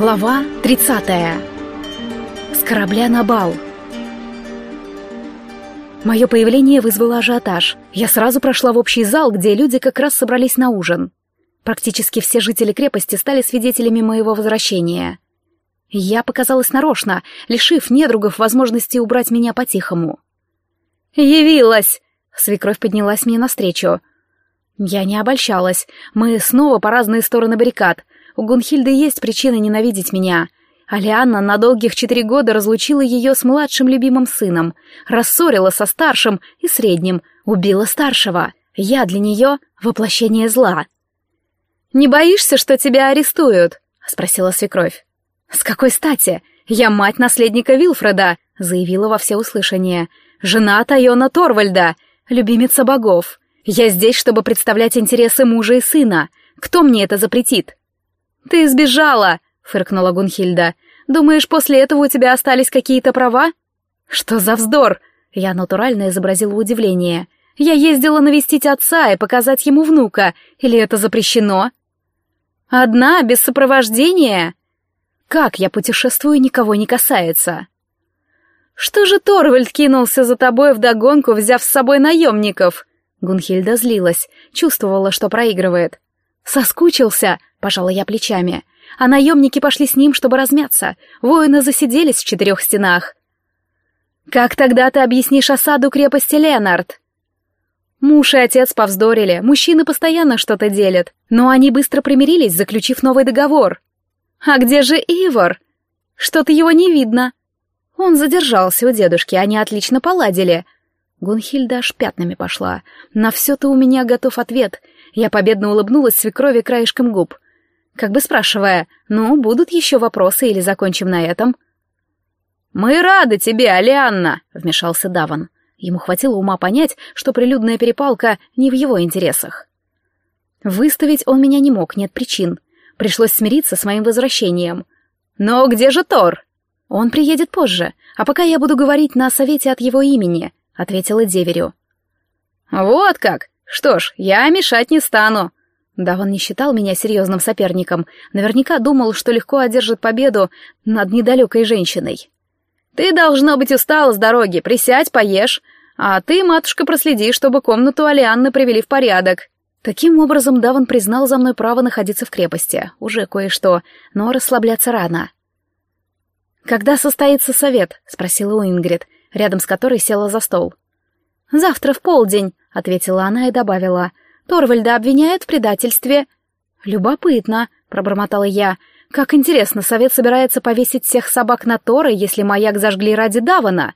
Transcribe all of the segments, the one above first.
Глава 30. С корабля на бал. Мое появление вызвало ажиотаж. Я сразу прошла в общий зал, где люди как раз собрались на ужин. Практически все жители крепости стали свидетелями моего возвращения. Я показалась нарочно, лишив недругов возможности убрать меня по-тихому. «Явилась!» — свекровь поднялась мне навстречу. Я не обольщалась. Мы снова по разные стороны баррикад. У Гунхильды есть причина ненавидеть меня. Алианна на долгих четыре года разлучила ее с младшим любимым сыном, рассорила со старшим и средним, убила старшего. Я для нее — воплощение зла. «Не боишься, что тебя арестуют?» — спросила свекровь. «С какой стати? Я мать наследника Вилфреда», — заявила во всеуслышание. «Жена Тайона Торвальда, любимица богов. Я здесь, чтобы представлять интересы мужа и сына. Кто мне это запретит?» «Ты сбежала!» — фыркнула Гунхильда. «Думаешь, после этого у тебя остались какие-то права?» «Что за вздор?» — я натурально изобразила удивление. «Я ездила навестить отца и показать ему внука. Или это запрещено?» «Одна, без сопровождения?» «Как я путешествую, никого не касается». «Что же Торвальд кинулся за тобой вдогонку, взяв с собой наемников?» Гунхильда злилась, чувствовала, что проигрывает. «Соскучился!» — пожала я плечами. «А наемники пошли с ним, чтобы размяться. Воины засиделись в четырех стенах». «Как тогда ты объяснишь осаду крепости Ленард?» Муж и отец повздорили, мужчины постоянно что-то делят, но они быстро примирились, заключив новый договор. «А где же Ивор?» «Что-то его не видно». Он задержался у дедушки, они отлично поладили. Гунхильда аж пятнами пошла. На все-то у меня готов ответ. Я победно улыбнулась свекрови краешком губ. Как бы спрашивая, ну, будут еще вопросы или закончим на этом? «Мы рады тебе, Алианна!» — вмешался Даван. Ему хватило ума понять, что прилюдная перепалка не в его интересах. Выставить он меня не мог, нет причин. Пришлось смириться с моим возвращением. «Но где же Тор?» «Он приедет позже, а пока я буду говорить на совете от его имени», — ответила деверю. «Вот как! Что ж, я мешать не стану!» Даван не считал меня серьезным соперником, наверняка думал, что легко одержит победу над недалекой женщиной. «Ты, должно быть, устала с дороги, присядь, поешь, а ты, матушка, проследи, чтобы комнату Алианны привели в порядок». Таким образом, Даван признал за мной право находиться в крепости, уже кое-что, но расслабляться рано. «Когда состоится совет?» — спросила Уингрид, рядом с которой села за стол. «Завтра в полдень», — ответила она и добавила. «Торвальда обвиняют в предательстве». «Любопытно», — пробормотала я. «Как интересно, совет собирается повесить всех собак на Тора, если маяк зажгли ради Давана».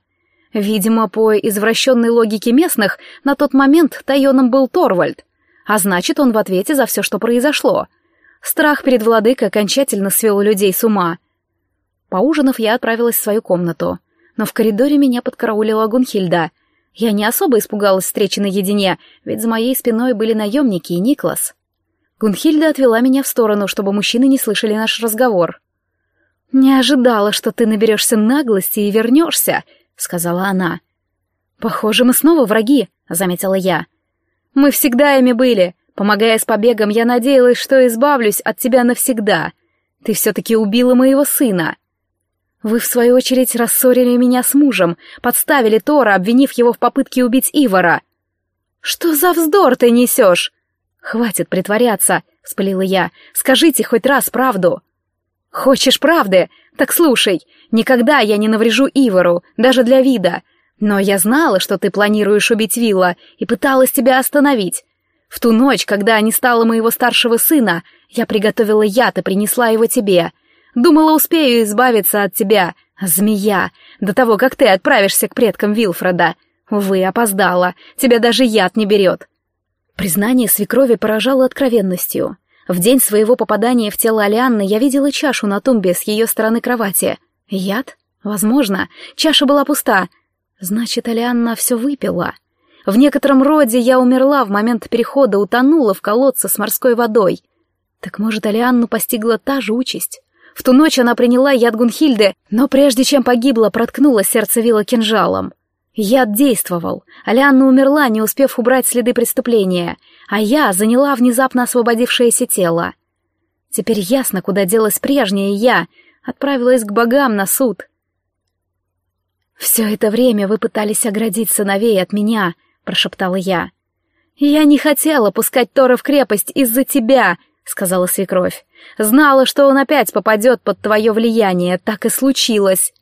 Видимо, по извращенной логике местных, на тот момент Тайоном был Торвальд. А значит, он в ответе за все, что произошло. Страх перед владыкой окончательно свел людей с ума. Поужинав, я отправилась в свою комнату. Но в коридоре меня подкараулила Гунхильда — я не особо испугалась встречи наедине, ведь за моей спиной были наемники и Никлас. Гунхильда отвела меня в сторону, чтобы мужчины не слышали наш разговор. «Не ожидала, что ты наберешься наглости и вернешься», — сказала она. «Похоже, мы снова враги», — заметила я. «Мы всегда ими были. Помогая с побегом, я надеялась, что избавлюсь от тебя навсегда. Ты все-таки убила моего сына». Вы, в свою очередь, рассорили меня с мужем, подставили Тора, обвинив его в попытке убить Ивара. Что за вздор ты несешь? Хватит притворяться, вспылила я. Скажите хоть раз правду. Хочешь правды? Так слушай, никогда я не наврежу Ивару, даже для вида. Но я знала, что ты планируешь убить Вилла, и пыталась тебя остановить. В ту ночь, когда не стало моего старшего сына, я приготовила яд и принесла его тебе — Думала, успею избавиться от тебя, змея, до того, как ты отправишься к предкам Вилфреда. Увы, опоздала, тебя даже яд не берет». Признание свекрови поражало откровенностью. В день своего попадания в тело Алианны я видела чашу на тумбе с ее стороны кровати. Яд? Возможно. Чаша была пуста. Значит, Алианна все выпила. В некотором роде я умерла в момент перехода, утонула в колодце с морской водой. Так может, Алианну постигла та же участь? В ту ночь она приняла яд Гунхильды, но прежде чем погибла, проткнула сердце Вилла кинжалом. Яд действовал. Алианна умерла, не успев убрать следы преступления, а я заняла внезапно освободившееся тело. Теперь ясно, куда делась прежняя я. Отправилась к богам на суд. «Все это время вы пытались оградить сыновей от меня», — прошептала я. «Я не хотела пускать Тора в крепость из-за тебя», — сказала свекровь. «Знала, что он опять попадет под твое влияние. Так и случилось».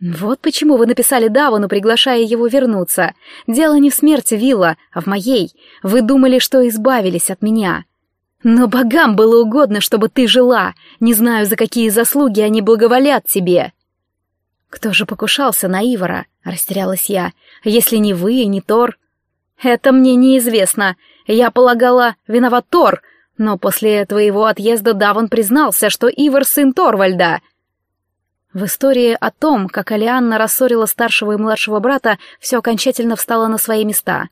«Вот почему вы написали Давану, приглашая его вернуться. Дело не в смерти Вилла, а в моей. Вы думали, что избавились от меня. Но богам было угодно, чтобы ты жила. Не знаю, за какие заслуги они благоволят тебе». «Кто же покушался на Ивара?» — растерялась я. «Если не вы не Тор?» «Это мне неизвестно. Я полагала, виноват Тор, но после твоего отъезда Даван признался, что Ивар сын Торвальда». В истории о том, как Алианна рассорила старшего и младшего брата, все окончательно встало на свои места.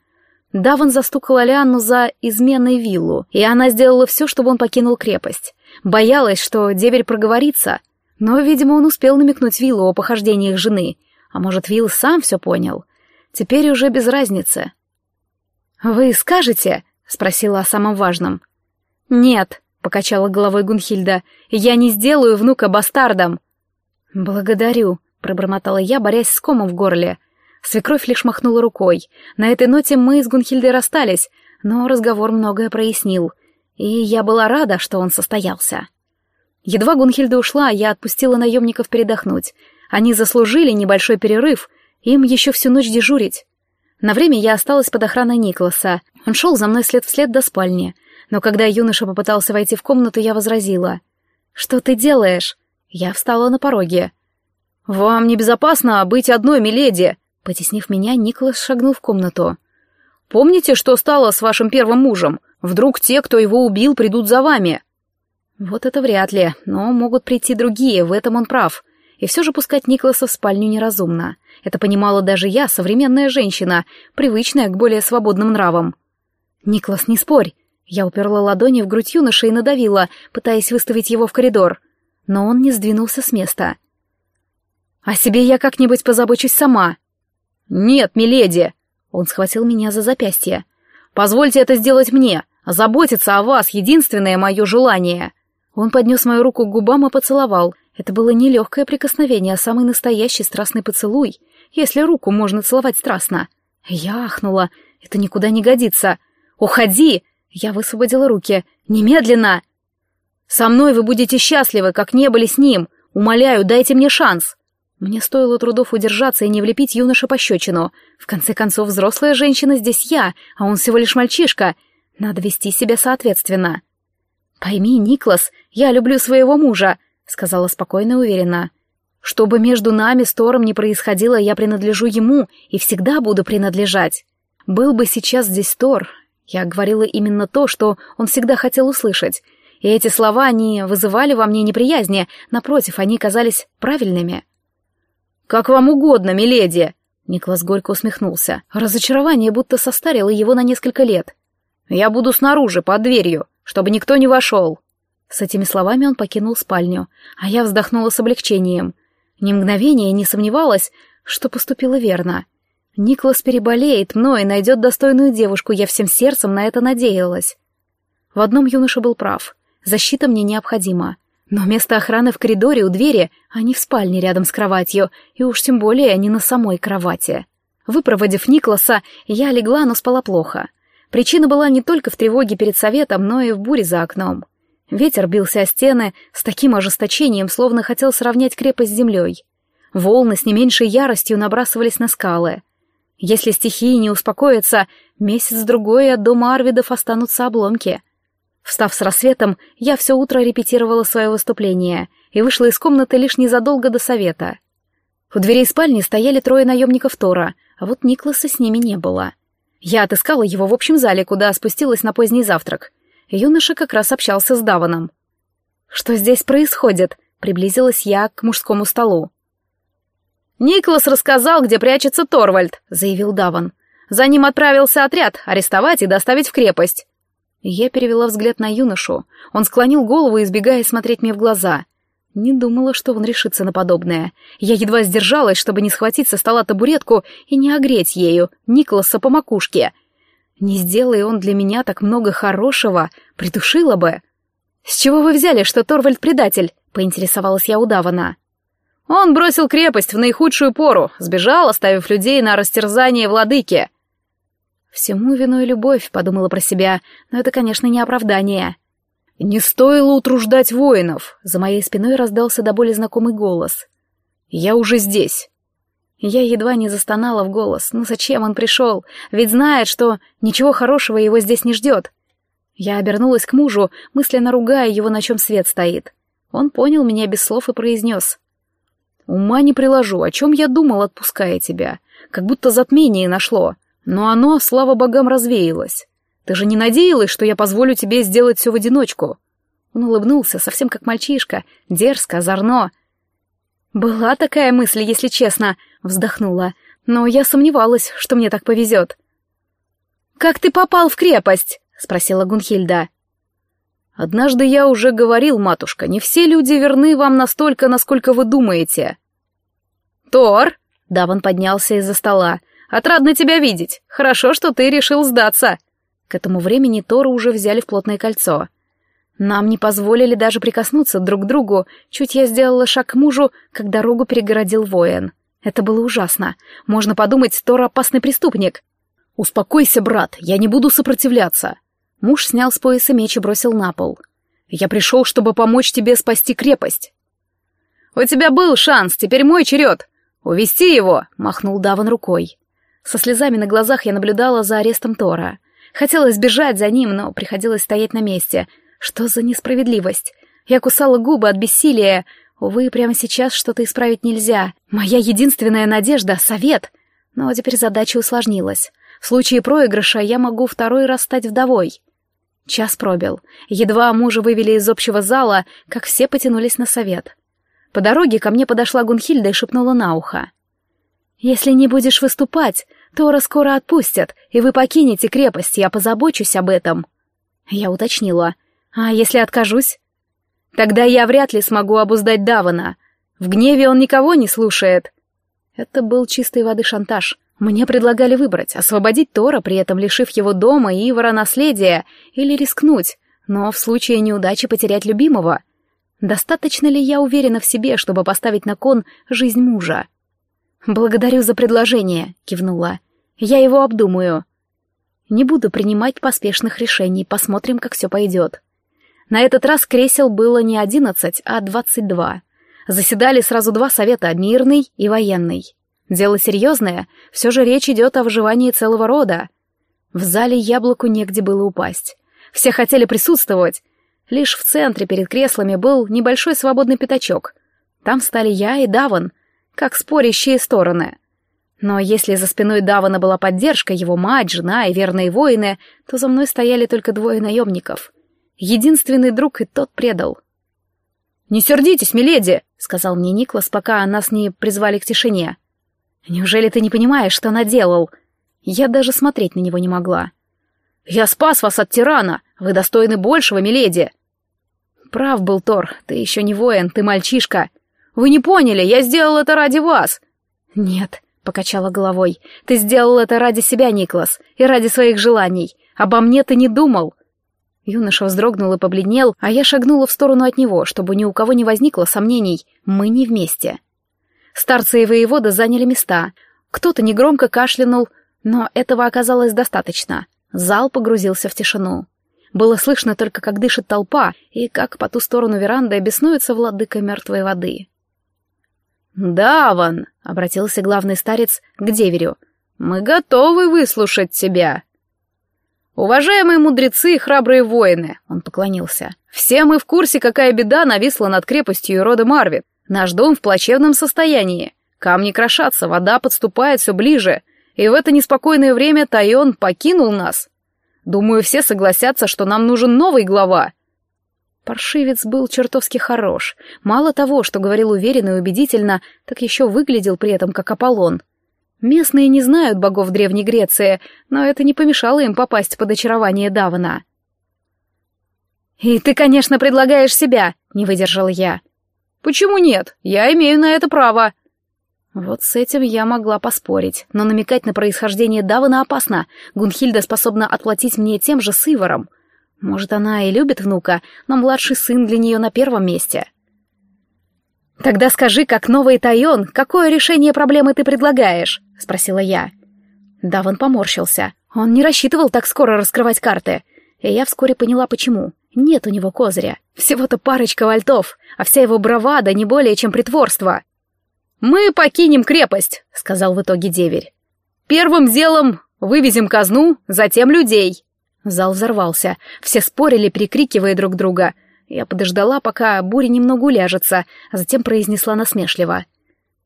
Даван застукал Алианну за изменой виллу, и она сделала все, чтобы он покинул крепость. Боялась, что деверь проговорится, но, видимо, он успел намекнуть Виллу о похождениях жены, а может, Вилл сам все понял. Теперь уже без разницы. «Вы скажете?» — спросила о самом важном. «Нет», — покачала головой Гунхильда, — «я не сделаю внука бастардом». «Благодарю», — пробормотала я, борясь с комом в горле. Свекровь лишь махнула рукой. На этой ноте мы с Гунхильдой расстались, но разговор многое прояснил, и я была рада, что он состоялся. Едва Гунхильда ушла, я отпустила наемников передохнуть. Они заслужили небольшой перерыв, им еще всю ночь дежурить. На время я осталась под охраной Никласа. Он шел за мной след вслед до спальни, но когда юноша попытался войти в комнату, я возразила. «Что ты делаешь?» Я встала на пороге. «Вам небезопасно быть одной, миледи!» Потеснив меня, Николас шагнул в комнату. «Помните, что стало с вашим первым мужем? Вдруг те, кто его убил, придут за вами?» Вот это вряд ли, но могут прийти другие, в этом он прав. И все же пускать Николаса в спальню неразумно. Это понимала даже я, современная женщина, привычная к более свободным нравам. «Никлас, не спорь!» Я уперла ладони в грудь юноши и надавила, пытаясь выставить его в коридор но он не сдвинулся с места. «О себе я как-нибудь позабочусь сама». «Нет, миледи!» Он схватил меня за запястье. «Позвольте это сделать мне. Заботиться о вас — единственное мое желание». Он поднес мою руку к губам и поцеловал. Это было не легкое прикосновение, а самый настоящий страстный поцелуй, если руку можно целовать страстно. Я ахнула. Это никуда не годится. «Уходи!» Я высвободила руки. «Немедленно!» Со мной вы будете счастливы, как не были с ним. Умоляю, дайте мне шанс. Мне стоило трудов удержаться и не влепить юноше пощечину. В конце концов, взрослая женщина здесь я, а он всего лишь мальчишка. Надо вести себя соответственно. «Пойми, Никлас, я люблю своего мужа», — сказала спокойно и уверенно. «Что бы между нами с Тором ни происходило, я принадлежу ему и всегда буду принадлежать. Был бы сейчас здесь Тор, я говорила именно то, что он всегда хотел услышать, и эти слова не вызывали во мне неприязни, напротив, они казались правильными. «Как вам угодно, миледи!» Никлас горько усмехнулся. Разочарование будто состарило его на несколько лет. «Я буду снаружи, под дверью, чтобы никто не вошел!» С этими словами он покинул спальню, а я вздохнула с облегчением. Ни мгновения не сомневалась, что поступила верно. Никлас переболеет мной и найдет достойную девушку, я всем сердцем на это надеялась. В одном юноша был прав. Защита мне необходима. Но место охраны в коридоре у двери, а не в спальне рядом с кроватью, и уж тем более не на самой кровати. Выпроводив Никласа, я легла, но спала плохо. Причина была не только в тревоге перед советом, но и в буре за окном. Ветер бился о стены с таким ожесточением, словно хотел сравнять крепость с землей. Волны с не меньшей яростью набрасывались на скалы. Если стихии не успокоятся, месяц-другой от дома Арвидов останутся обломки — Встав с рассветом, я все утро репетировала свое выступление и вышла из комнаты лишь незадолго до совета. У дверей спальни стояли трое наемников Тора, а вот Никласа с ними не было. Я отыскала его в общем зале, куда спустилась на поздний завтрак. Юноша как раз общался с Даваном. «Что здесь происходит?» — приблизилась я к мужскому столу. «Никлас рассказал, где прячется Торвальд», — заявил Даван. «За ним отправился отряд, арестовать и доставить в крепость. Я перевела взгляд на юношу. Он склонил голову, избегая смотреть мне в глаза. Не думала, что он решится на подобное. Я едва сдержалась, чтобы не схватить со стола табуретку и не огреть ею Николаса по макушке. Не сделая он для меня так много хорошего, придушила бы. «С чего вы взяли, что Торвальд предатель?» — поинтересовалась я у Давана. «Он бросил крепость в наихудшую пору, сбежал, оставив людей на растерзание владыки». «Всему виной любовь», — подумала про себя, но это, конечно, не оправдание. «Не стоило утруждать воинов», — за моей спиной раздался до боли знакомый голос. «Я уже здесь». Я едва не застонала в голос. Ну зачем он пришел? Ведь знает, что ничего хорошего его здесь не ждет. Я обернулась к мужу, мысленно ругая его, на чем свет стоит. Он понял меня без слов и произнес. «Ума не приложу, о чем я думал, отпуская тебя. Как будто затмение нашло. Но оно, слава богам, развеялось. Ты же не надеялась, что я позволю тебе сделать все в одиночку?» Он улыбнулся, совсем как мальчишка, дерзко, озорно. «Была такая мысль, если честно», — вздохнула. «Но я сомневалась, что мне так повезет». «Как ты попал в крепость?» — спросила Гунхильда. «Однажды я уже говорил, матушка, не все люди верны вам настолько, насколько вы думаете». «Тор!» — Даван поднялся из-за стола. «Отрадно тебя видеть. Хорошо, что ты решил сдаться». К этому времени Тора уже взяли в плотное кольцо. Нам не позволили даже прикоснуться друг к другу, чуть я сделала шаг к мужу, как дорогу перегородил воин. Это было ужасно. Можно подумать, Тор опасный преступник. «Успокойся, брат, я не буду сопротивляться». Муж снял с пояса меч и бросил на пол. «Я пришел, чтобы помочь тебе спасти крепость». «У тебя был шанс, теперь мой черед. Увести его!» — махнул Даван рукой. Со слезами на глазах я наблюдала за арестом Тора. Хотелось бежать за ним, но приходилось стоять на месте. Что за несправедливость? Я кусала губы от бессилия. Увы, прямо сейчас что-то исправить нельзя. Моя единственная надежда — совет. Но теперь задача усложнилась. В случае проигрыша я могу второй раз стать вдовой. Час пробил. Едва мужа вывели из общего зала, как все потянулись на совет. По дороге ко мне подошла Гунхильда и шепнула на ухо. «Если не будешь выступать, Тора скоро отпустят, и вы покинете крепость, я позабочусь об этом». Я уточнила. «А если откажусь?» «Тогда я вряд ли смогу обуздать Давана. В гневе он никого не слушает». Это был чистой воды шантаж. Мне предлагали выбрать, освободить Тора, при этом лишив его дома и Ивара наследия, или рискнуть, но в случае неудачи потерять любимого. Достаточно ли я уверена в себе, чтобы поставить на кон жизнь мужа? «Благодарю за предложение», — кивнула. «Я его обдумаю». Не буду принимать поспешных решений, посмотрим, как все пойдет. На этот раз кресел было не одиннадцать, а двадцать два. Заседали сразу два совета — мирный и военный. Дело серьезное, все же речь идет о выживании целого рода. В зале яблоку негде было упасть. Все хотели присутствовать. Лишь в центре перед креслами был небольшой свободный пятачок. Там стали я и Даван, как спорящие стороны. Но если за спиной Давана была поддержка, его мать, жена и верные воины, то за мной стояли только двое наемников. Единственный друг и тот предал. «Не сердитесь, миледи!» — сказал мне Никлас, пока нас не призвали к тишине. Неужели ты не понимаешь, что наделал? Я даже смотреть на него не могла. Я спас вас от тирана. Вы достойны большего, миледи. Прав был Тор. Ты еще не воин, ты мальчишка. Вы не поняли, я сделал это ради вас. Нет, покачала головой. Ты сделал это ради себя, Никлас, и ради своих желаний. Обо мне ты не думал. Юноша вздрогнул и побледнел, а я шагнула в сторону от него, чтобы ни у кого не возникло сомнений. Мы не вместе. Старцы и воевода заняли места. Кто-то негромко кашлянул, но этого оказалось достаточно. Зал погрузился в тишину. Было слышно только, как дышит толпа, и как по ту сторону веранды беснуется владыка мертвой воды. «Даван!» — обратился главный старец к деверю. «Мы готовы выслушать тебя!» «Уважаемые мудрецы и храбрые воины!» — он поклонился. «Все мы в курсе, какая беда нависла над крепостью и рода Марвит. Наш дом в плачевном состоянии. Камни крошатся, вода подступает все ближе, и в это неспокойное время Тайон покинул нас. Думаю, все согласятся, что нам нужен новый глава. Паршивец был чертовски хорош. Мало того, что говорил уверенно и убедительно, так еще выглядел при этом как Аполлон. Местные не знают богов Древней Греции, но это не помешало им попасть под очарование Давана. «И ты, конечно, предлагаешь себя», — не выдержал я. «Почему нет? Я имею на это право». Вот с этим я могла поспорить, но намекать на происхождение Давана опасно. Гунхильда способна отплатить мне тем же с Иваром. Может, она и любит внука, но младший сын для нее на первом месте. «Тогда скажи, как новый Тайон, какое решение проблемы ты предлагаешь?» — спросила я. Даван поморщился. Он не рассчитывал так скоро раскрывать карты. И я вскоре поняла, почему. Нет у него козыря. Всего-то парочка вольтов, а вся его бравада не более чем притворство. «Мы покинем крепость», — сказал в итоге деверь. «Первым делом вывезем казну, затем людей». Зал взорвался. Все спорили, перекрикивая друг друга. Я подождала, пока буря немного уляжется, а затем произнесла насмешливо.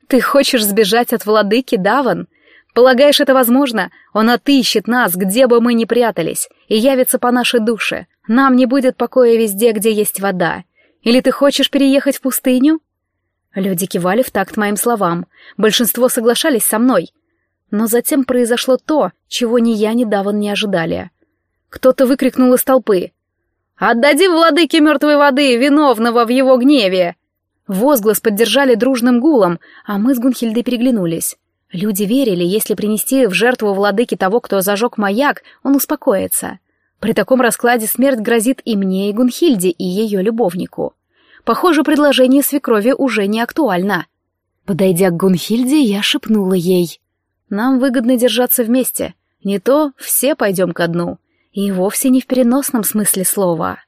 «Ты хочешь сбежать от владыки, Даван? Полагаешь, это возможно? Он отыщет нас, где бы мы ни прятались, и явится по нашей душе. Нам не будет покоя везде, где есть вода. Или ты хочешь переехать в пустыню?» Люди кивали в такт моим словам. Большинство соглашались со мной. Но затем произошло то, чего ни я, ни Даван не ожидали. Кто-то выкрикнул из толпы. «Отдадим владыке мертвой воды, виновного в его гневе!» Возглас поддержали дружным гулом, а мы с Гунхильдой переглянулись. Люди верили, если принести в жертву владыке того, кто зажег маяк, он успокоится. При таком раскладе смерть грозит и мне, и Гунхильде, и ее любовнику. Похоже, предложение свекрови уже не актуально. Подойдя к Гунхильде, я шепнула ей. «Нам выгодно держаться вместе. Не то все пойдем ко дну. И вовсе не в переносном смысле слова».